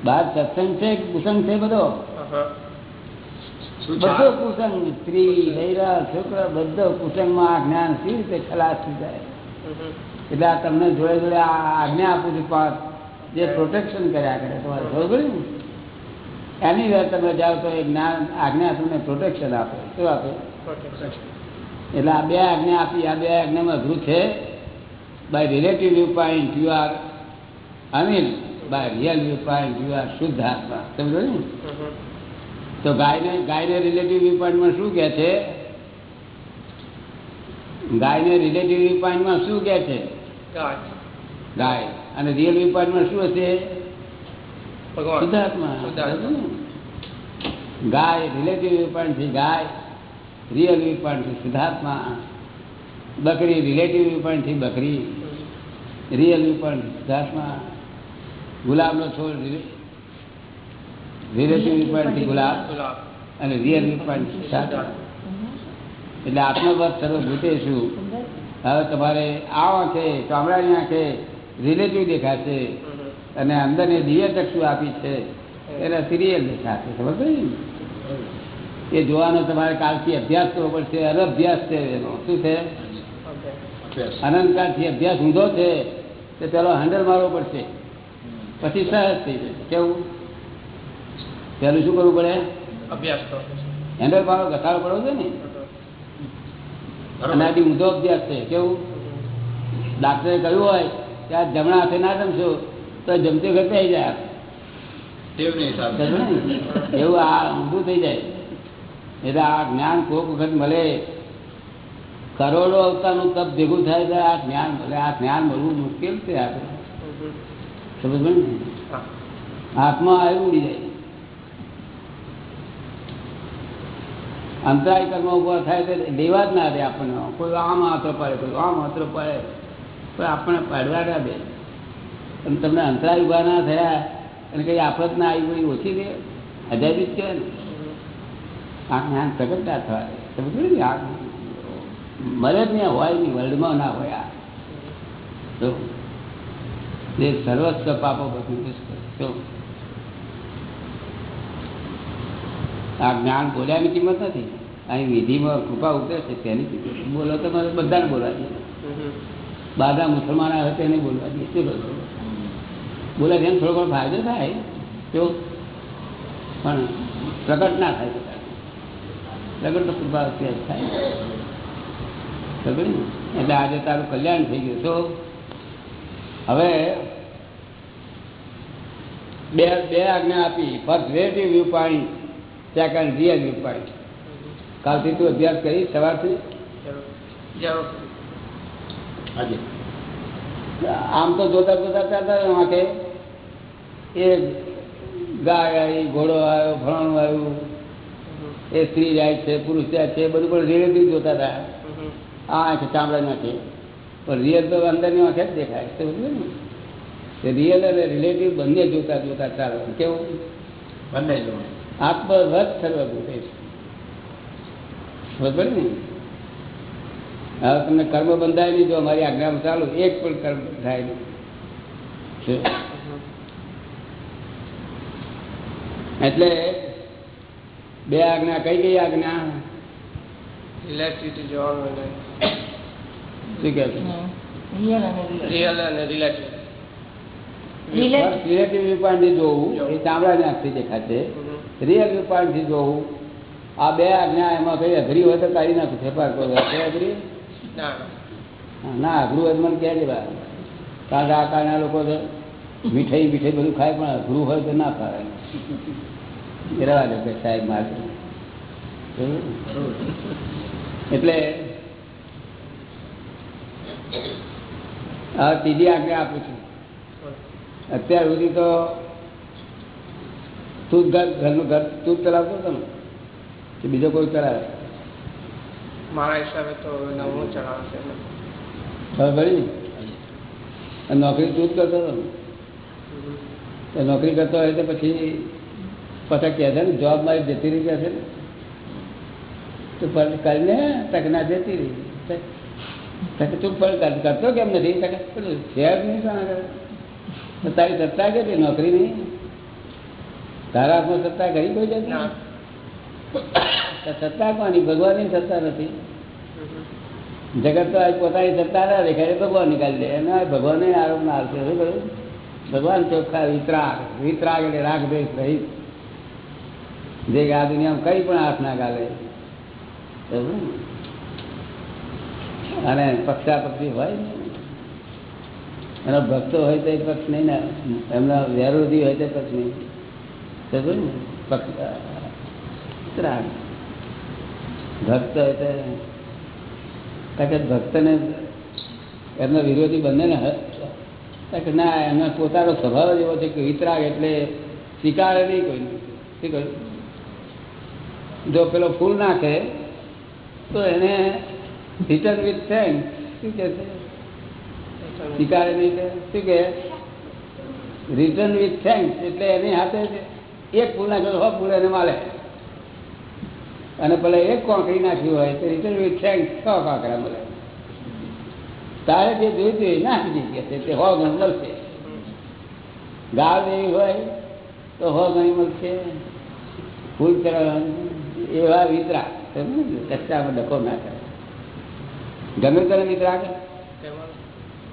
બહાર સત્સંગ છે કે કુસંગ છે બધો?
શું છે
બધો
આ?
કુસંગ. સ્ત્રી બૈરા છોકરા બધો કુસંગમાં આ જ્ઞાન સી રીતે ખલાસ થઈ જાય? એટલે આ તમને જોડે જોડે આ આજ્ઞા આપું છું પાંચ જે પ્રોટેક્શન કર્યા કરે તમારે ખબર પડી ને? એની વાર તમે જાઓ તો એ જ્ઞાન આજ્ઞા તમને પ્રોટેક્શન આપે. શું આપે? એટલે આ બે આજ્ઞા આપી આ બે આજ્ઞામાં અઘરું છે. By relative view point you are Anil. By real view point you are શુદ્ધ આત્મા સમજો ને તો ગાયને ગાયને રિલેટિવ વ્યૂ પોઈન્ટમાં શું કહે છે? ગાયને રિલેટિવ વ્યૂ પોઈન્ટમાં શું કહે છે? ગાય અને રિયલ વેપારમાં શું હશે? ગાય રિલેટિવ વેપાર છે ગાય. રિયલ વેપાર છે સિદ્ધાર્થમાં બકરી રિલેટિવ વેપાર છે બકરી. રિયલ વેપારથી ગુલાબનો છોડ રિલેટિવ વેપાર છે ગુલાબ. અને રિયલ વેપાર પોઈન્ટથી એટલે આત્મવત સર્વભૂતે શું હવે તમારે આ આંખે ચામડાની આંખે રિલેટિવ દેખાશે. અને અંદરની દિવ્ય ચક્ષુ આપી છે. એને સિરિયલ દેખાશે. ખબર પડી ને? એ જોવાનો તમારે કાલથી અભ્યાસ કરવો પડશે. અનભ્યાસ છે એનો. શું છે. અનંતકાળથી અભ્યાસ ઊંધો છે તે પેલો હેન્ડલ મારવો પડશે. પછી સહજ થઈ જશે. કેવું? પેલું શું કરવું પડે? અભ્યાસ હેન્ડલ મારો ઘટાડો પડવો છે ને? આથી ઊંધો અભ્યાસ છે. કેવું? ડાક્ટરે કહ્યું હોય કે આ જમણા હાથે ના જમશો તો જમતી વખતે થઈ જાય? એવું આ ઊંધું થઈ જાય. એટલે આ જ્ઞાન કોઈક વખત મળે. કરોડો અવતારનું તપ ભેગું થાય તો આ જ્ઞાન મળે. આ જ્ઞાન મળવું મુશ્કેલ છે આપણે સમજ ને? હાથમાં આવ્યું ઉડી જાય. અંતરાય કર્મ ઊભો થાય તો લેવા જ ના દે આપણને. કોઈ આમ હાથો પડે, કોઈ આમ હાથો પડે. પણ આપણને પડવા ના દે. અને તમને અંતરાય ઊભા ના થયા, અને કઈ આફત ના આવી કોઈ ઓછી દે અજાબી જ કહેવાય ને. આ જ્ઞાન પ્રગટ ના થવા સમજ પડી ને આ મરે જ નહીં, હોય નહીં, વર્લ્ડમાં ના હોય આ. જો. જે સર્વસ્વ પાપો બધું જો આ જ્ઞાન બોલ્યાની કિંમત નથી. અહીં વિધિમાં કૃપા ઉતરે છે તેની કિંમત. બોલો તો મારે બધાને બોલવા દે. બાધા મુસલમાન આવે તેને બોલવા દે. શું કરું બોલે તેમ થોડો ઘણો ફાયદો થાય તો પણ પ્રગટ ના થાય પ્રગટ તો કૃપા અત્યારે થાય. પ્રગટ એટલે આજે તારું કલ્યાણ થઈ ગયું. તો હવે બે બે આજ્ઞા આપી. First relative view point second real view point કાલથી તું અભ્યાસ કરી સવારથી
હાજી
આમ તો જોતા જોતા ચાલતા વાંકે એ ગાય આવી ઘોડો આવ્યો ફલાણું આવ્યું એ સ્ત્રી જાય છે પુરુષ જાય છે બધું પણ રિલેટિવ જોતા હતા આ આંખ ચામડાની આંખે પણ રિયલ તો અંદરની આંખે જ દેખાય તો બધું ને તે રિયલ અને રિલેટિવ બંને જોતા જોતા ચાલો કેવું
બંને જોડે
આત્મવત સર્વભૂતે ખબર ને હવે તમને કર્મ બંધાય નહીં જો અમારી આજ્ઞામાં ચાલુ એક પણ કર્મ થાય નહીં. એટલે બે આજ્ઞા કઈ કઈ આજ્ઞા?
ઇલેક્ટ્રિસિટી જોવાનું એટલે
શું કે
રિયલ અને
રિલેટિવ
રિલેટિવ વ્યૂપોઈન્ટથી જોવું એ ચામડાની આંખથી દેખાશે. રિયલ રૂપાણથી જોવું આ બે આજ્ઞા એમાં કઈ અઘરી હોય તો કાઢી નાખું. ફેરફાર કરો. અઘરી?
ના.
અઘરું હોય મને કહેજે બા. કારણ કે આ કાળના લોકો છે. મીઠાઈ મીઠાઈ બધું ખાય પણ અઘરું હોય તો ના ખાય. રહેવા દે સાહેબ મારે. એટલે હા ત્રીજી આજ્ઞા આપું છું. અત્યાર સુધી તો તું ઘર ઘરનું ઘર તું જ ચલાવતો હતો ને? કે બીજો કોઈ ચલાવે?
મારા હિસાબે તો નવું હું ચલાવે છે
ખબર નોકરી તું જ કરતો હતો ને? નોકરી કરતો હોય તો પછી પાછા કહે છે ને જોબ મારી જતી રહી ગયા છે ને. તો પણ કરીને તક ના જતી રહી. તક તું પણ કરતો કેમ નથી? તક પેલું છે નહીં તારી સત્તા કે નોકરી નહીં? તારા હાથમાં સત્તા ઘણી કોઈ જતી? સત્તા કોની? ભગવાનની સત્તા નથી. જગત તો આજ પોતાની સત્તા ના દેખાય ભગવાન નીકાળી દે. એના આ ભગવાને આરોપ ના આવશે શું કરું ભગવાન ચોખ્ખા વિતરાગ વિતરાગ એટલે રાગ દેશ રહિત જે આ દુનિયામાં કઈ પણ હાથ ના ગાલે? અને પક્ષાપક્ષી હોય ને? એનો ભક્તો હોય તો એ પક્ષ નહીં ને. એમના વિરોધી હોય તો પક્ષ નહીં સમજ્યું ને પક્ષ વિતરાગ ભક્ત એટલે ભક્તને એમના વિરોધી બંનેને હ- કે ના, એમનો પોતાનો સ્વભાવ જ એવો છે કે વિતરાગ એટલે સ્વીકારે નહીં કોઈ શું કહ્યું? જો પેલો ફૂલ નાખે, તો એને રિટર્ન વિથ થેન્ક શું કે છે? સ્વીકારે નહીં કે, શું કે? રિટર્ન વિથ થેન્ક એટલે એની હાથે એક ફૂલ નાખ્યો હો ફૂલ એને માલે. અને ભલે એક કોંકરી નાખ્યું હોય તો રિટર્ન થેન્ક છ કાંકરા મળે. તારે જે જોઈતું એ નાખી દીધી તે હો ગણું મળશે. ગાળ દેવી હોય તો હો ગણી મળશે. ફૂલ ચડાવવાનું એવા વિતરા કચ્ચામાં ડકો ના કરે ગમે તને વિતરા
કે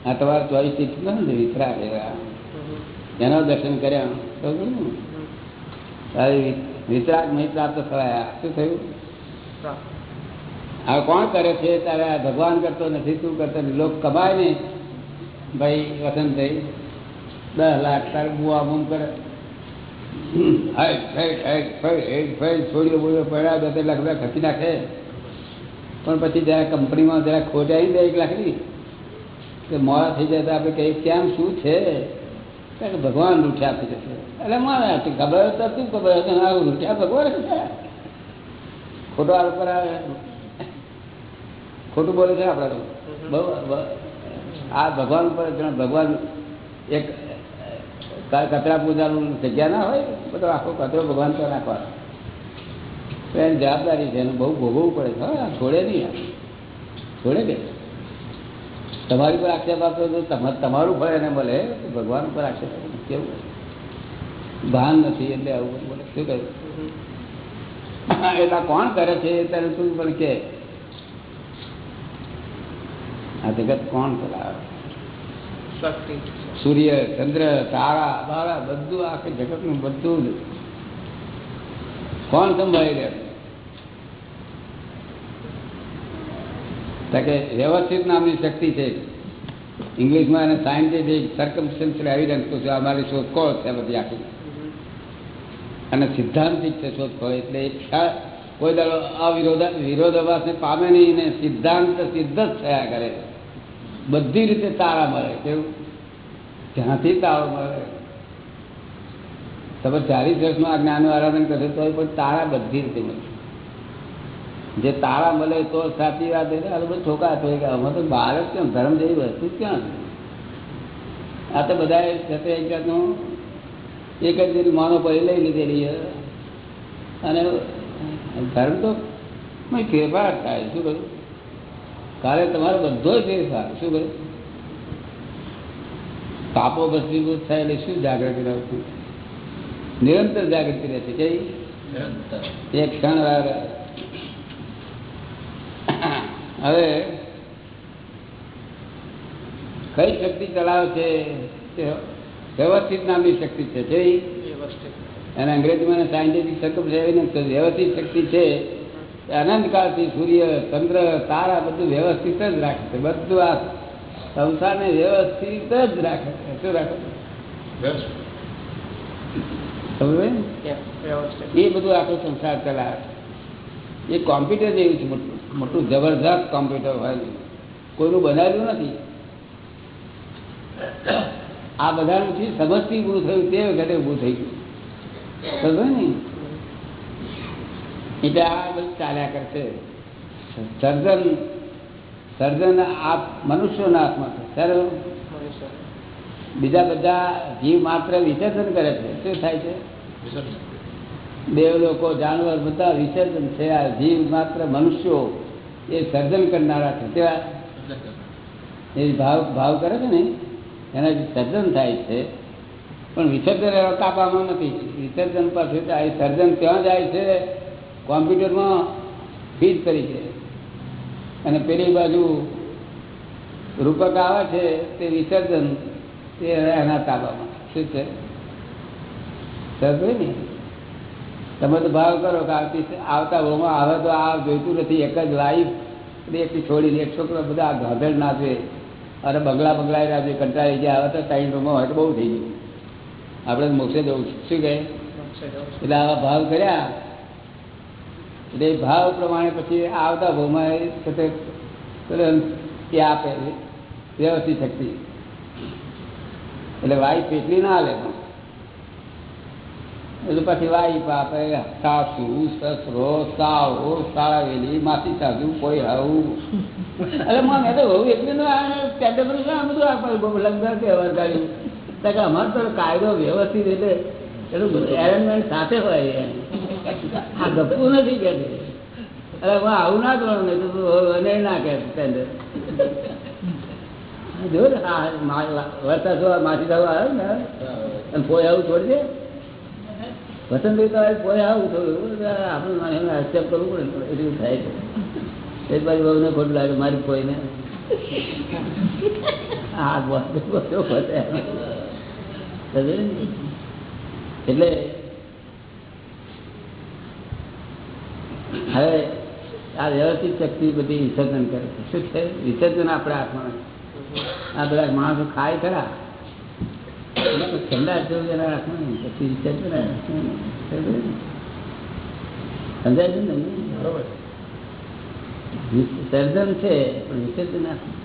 આ તમારે ચોવીસ સીટ ને વિતરા એવા. એનો દર્શન કર્યા. વિતરાગ નહીં પ્રાપ્ત થયા શું થયું. હવે કોણ કરે છે? તારે ભગવાન કરતો નથી, તું કરતો લોક કમાય ને. ભાઈ વસંતભાઈ દસ લાખ તારે બુઆ બૂમ કરે. છોડીઓ બોડીઓ પડ્યા બે લાખ રૂપિયા ખર્ચી નાખે. પણ પછી જરા કંપનીમાં જરા આવી દે એક લાખની. મોડા થઈ જાય તો આપણે કહીએ, કેમ? શું છે? ભગવાન રૂઠ્યા આપી એટલે મારે ખબર તો તું ખબર રૂઠ્યા ભગવાન ખોટો આરોપ કરાવે ખોટું બોલે છે લોકો. બહુ આ ભગવાન ઉપર ભગવાન એક કચરા પૂજાનું જગ્યા ના હોય, બધો આખો કચરો ભગવાન પર નાખવાનો. તો એની જવાબદારી છે, એનું બહુ ભોગવવું પડે છે. છોડે નહીં. છોડે કે? તમારી પર આક્ષેપ આપતો તો તમારું ફળ એને મળે ભગવાન ઉપર આક્ષેપ કેવું ભાન નથી એટલે આવું બોલે. શું કહ્યું એટલા કોણ કરે છે ત્યારે તું પણ કે. આ જગત કોણ ચલાવે સૂર્ય ચંદ્ર તારા બારા બધું આખે જગતનું બધું કોણ સંભાળી રહે કે વ્યવસ્થિત નામની શક્તિ છે. ઇંગ્લિશમાં એને સાયન્ટિફિક સર્કમસ્ટન્શિયલ એવિડન્સ તો છે અમારી શોધખોળ છે બધી આખી. અને સિદ્ધાંતિક છે શોધખોળ, એટલે કોઈ દાડો અવિરોધા, વિરોધાભાસને પામે નહીં ને સિદ્ધાંત સિદ્ધ જ થયા કરે. બધી રીતે તારા મળે, કેવું? જ્યાંથી તારો મળે. તમે ચાલીસ વર્ષમાં આ જ્ઞાનનું આરાધન કરશો તો પણ તારા બધી રીતે મળે. જે તારા મળે તો સાચી વાત એટલે આ બધું ઠોકા તો કે અમે તો જ કેમ? ધર્મ જેવી વસ્તુ ક્યાં? આ તો બધા સાથે એક જાતનું. એક જ જેવી માનો પડી લઈ લીધેલી. અને ધર્મ તો ફેરફાર થાય શું કહ્યું કાલે તમારો બધો જ ફેરફાર શું કહ્યું પાપો ભસ્મીભૂત થાય એટલે શું જાગૃતિ રહે નિરંતર જાગૃતિ રહેશે કઈ
નિરંતર.
એક ક્ષણ વાર હવે કઈ શક્તિ ચલાવે છે? વ્યવસ્થિત નામની શક્તિ છે જે અને અંગ્રેજીમાં સાયન્ટિફિક સર્કમ વ્યવસ્થિત શક્તિ છે. એ અનંતકાળથી સૂર્ય ચંદ્ર તારા બધું વ્યવસ્થિત જ રાખે છે. બધું આ સંસારને વ્યવસ્થિત જ રાખે છે. શું રાખે છે? એ બધું આખો સંસાર ચલાવે છે. એ કોમ્પ્યુટર જેવું છે. મોટું જબરદસ્ત કોમ્પ્યુટર હોય કોઈનું બનાવ્યું નથી. આ બધાનું છે સમજથી ઊભું થયું તે વખતે ઊભું થઈ ગયું. સમજો ને? એટલે આ બધું ચાલ્યા કરશે. સર્જન સર્જન આ મનુષ્યોના હાથમાં છે.
સર
બીજા બધા જીવ માત્ર વિસર્જન કરે છે. શું થાય છે?
વિસર્જન.
દેવ લોકો જાનવર બધા વિસર્જન છે આ જીવ માત્ર મનુષ્યો એ સર્જન કરનારા છે. તેવા એ ભાવ ભાવ કરે છે ને? એનાથી સર્જન થાય છે. પણ વિસર્જન એવા કાપામાં નથી. વિસર્જન તો આ સર્જન ત્યાં જાય છે, કોમ્પ્યુટરમાં ફીજ તરીકે અને પેલી બાજુ રૂપક આવે છે, તે વિસર્જન તે એના તાબામાં. શું છે? સમજો ને? તમે તો ભાવ કરો કે આવતી આવતા ભાવમાં આવે તો આ જોઈતું નથી એક જ લાઈફ એક છોડીને એક છોકરો બધા ગાધેડ નાચે. અરે બંગલા બંગલા નાચે કંટાળી ગયા આવે તો ટાઈમ રૂમમાં હોય તો બહુ થઈ ગયું. આપણે મોક્ષે જવું શું કહે. એટલે આવા ભાવ કર્યા. એટલે ભાવ પ્રમાણે પછી આવતા ભાવમાં એ આપે વ્યવસ્થિત શક્તિ. એટલે વાઈફ એટલી ના હાલે. એટલે પછી વાઈ આપે સાસુ સસરો સાવો સાળાવેલી માસી સાસુ કોઈ આવું એટલે મને તો બહુ એટલી નો બધું આ બધું આપણે વ્યવહાર કાઢ્યું ત્યાં અમારે તો કાયદો વ્યવસ્થિત એટલે એનું એરેન્જમેન્ટ સાથે હોય આ ગપતું નથી કે અરે હું આવું ના કરું ને તો તું ના કે જો વરસાદ માસી સાહેબ આવ્યો ને કોઈ આવું છોડી દે. વસંત ઋતુ આવે કોઈ આવું થયું. આપણું accept કરવું પડે એટલું થાય છે. એ બાજુ બહુને ખોટું લાગે, મારી. સમજે ને? એટલે હવે આ વ્યવસ્થિત શક્તિ બધી વિસર્જન કરે છે. શું છે? વિસર્જન આપણા હાથમાં આ બધા માણસો ખાય ખરા. પછી નહીં. સમજાય છે ને સર્જન હાથમાં.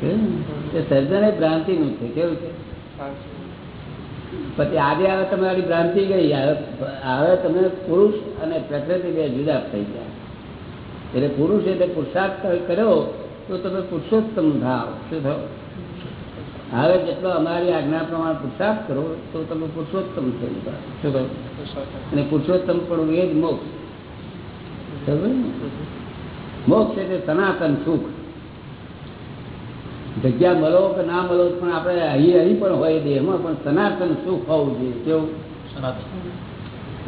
કેવું ને? એ છે, કેવું છે પછી આજે આવે તમારી ભ્રાંતિ ગઈ હવે તમે પુરુષ અને પ્રકૃતિ બે જુદા થઈ ગયા એટલે પુરુષ એટલે પુરુષાર્થ કર્યો, તો તમે પુરુષોત્તમ થાવ શું થાવ હવે જેટલો અમારી આજ્ઞા પ્રમાણે પુરુષાર્થ કરો, તો તમે પુરુષોત્તમ થઈ શું અને પુરુષોત્તમ પણ એ જ મોક્ષ. મોક્ષ એટલે સનાતન સુખ. જગ્યા મળો કે ના મળો પણ આપણે અહીં અહીં પણ હોય દેહમાં પણ સનાતન સુખ હોવું જોઈએ. કેવું?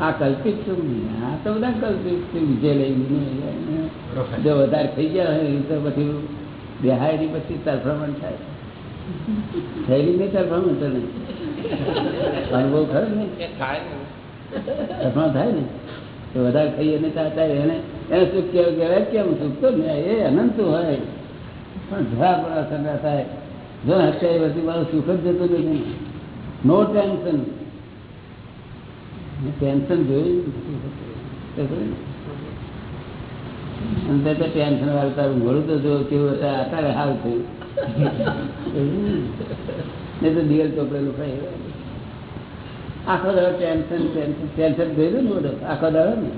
આ કલ્પિત નહીં આ તો બધા કલ્પિત સુખ જે લઈને જો વધારે થઈ ગયા હોય તો પછી દેહાય પછી તરફામણ થાય. થયેલી નહીં તરફામણ તો નહીં. અનુભવ ખરો ને
એ થાય ને.
તો વધારે ખાઈએ ને ત્યાં એને એને સુખ કહેવાય? કેમ સુખ તો એ અનંત હોય. પણ જરા પણ અસર ના થાય જો હત્યા પછી મારું સુખ જ જતું નથી. નો ટેન્શન ટેન્શન જોયું અને તે ટેન્શન વાળું તારું ઘોડું તો જો કેવું હતા અત્યારે હાલ થયું. નહીં તો દિયલ ચોપડેલું ખાય આખો દાડો ટેન્શન ટેન્શન ટેન્શન જોયું ને બધું? આખો દાડો ને?